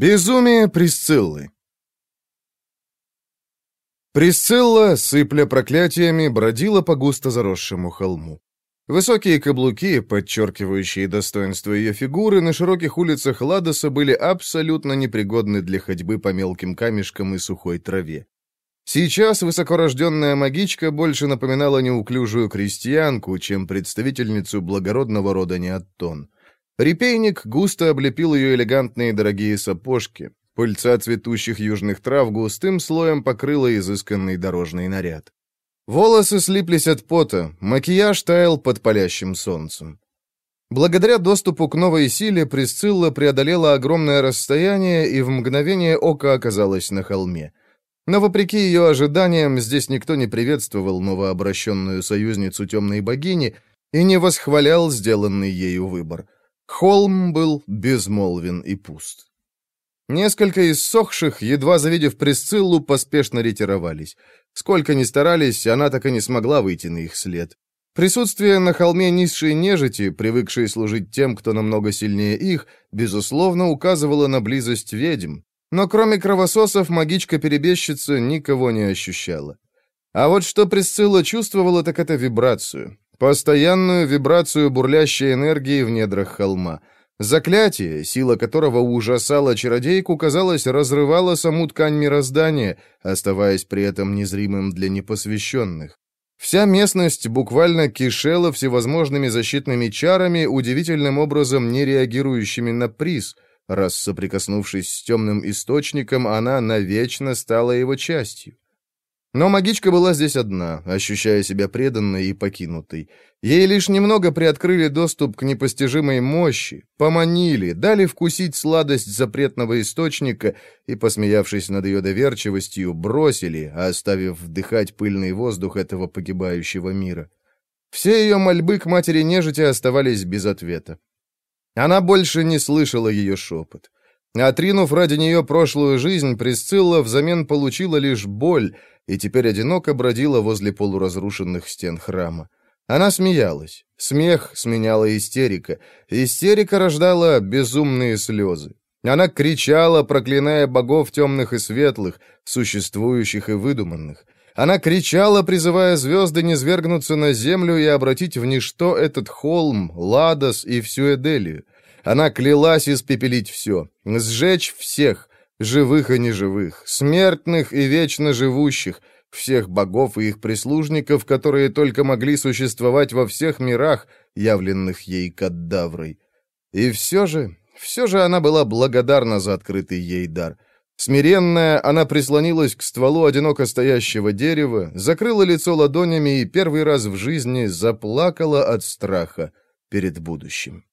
Безумие Присциллы Присцилла, сыпля проклятиями, бродила по густо заросшему холму. Высокие каблуки, подчеркивающие достоинство ее фигуры, на широких улицах Ладоса были абсолютно непригодны для ходьбы по мелким камешкам и сухой траве. Сейчас высокорожденная магичка больше напоминала неуклюжую крестьянку, чем представительницу благородного рода Неоттон. Репейник густо облепил ее элегантные дорогие сапожки. Пыльца цветущих южных трав густым слоем покрыла изысканный дорожный наряд. Волосы слиплись от пота, макияж таял под палящим солнцем. Благодаря доступу к новой силе Присцилла преодолела огромное расстояние и в мгновение ока оказалась на холме. Но вопреки ее ожиданиям, здесь никто не приветствовал новообращенную союзницу темной богини и не восхвалял сделанный ею выбор — Холм был безмолвен и пуст. Несколько иссохших, едва завидев Присциллу, поспешно ретировались. Сколько ни старались, она так и не смогла выйти на их след. Присутствие на холме низшей нежити, привыкшей служить тем, кто намного сильнее их, безусловно, указывало на близость ведьм. Но кроме кровососов, магичка-перебежчица никого не ощущала. А вот что Присцилла чувствовала, так это вибрацию. Постоянную вибрацию бурлящей энергии в недрах холма. Заклятие, сила которого ужасала чародейку, казалось, разрывало саму ткань мироздания, оставаясь при этом незримым для непосвященных. Вся местность буквально кишела всевозможными защитными чарами, удивительным образом не реагирующими на приз, раз соприкоснувшись с темным источником, она навечно стала его частью. Но магичка была здесь одна, ощущая себя преданной и покинутой. Ей лишь немного приоткрыли доступ к непостижимой мощи, поманили, дали вкусить сладость запретного источника и, посмеявшись над ее доверчивостью, бросили, оставив вдыхать пыльный воздух этого погибающего мира. Все ее мольбы к матери нежити оставались без ответа. Она больше не слышала ее шепот. Отринув ради нее прошлую жизнь, Присцилла взамен получила лишь боль и теперь одиноко бродила возле полуразрушенных стен храма. Она смеялась. Смех сменяла истерика. Истерика рождала безумные слезы. Она кричала, проклиная богов темных и светлых, существующих и выдуманных. Она кричала, призывая звезды низвергнуться на землю и обратить в ничто этот холм, Ладос и всю Эделию. Она клялась испепелить все, сжечь всех, живых и неживых, смертных и вечно живущих, всех богов и их прислужников, которые только могли существовать во всех мирах, явленных ей кадаврой. И все же, все же она была благодарна за открытый ей дар. Смиренная, она прислонилась к стволу одиноко стоящего дерева, закрыла лицо ладонями и первый раз в жизни заплакала от страха перед будущим.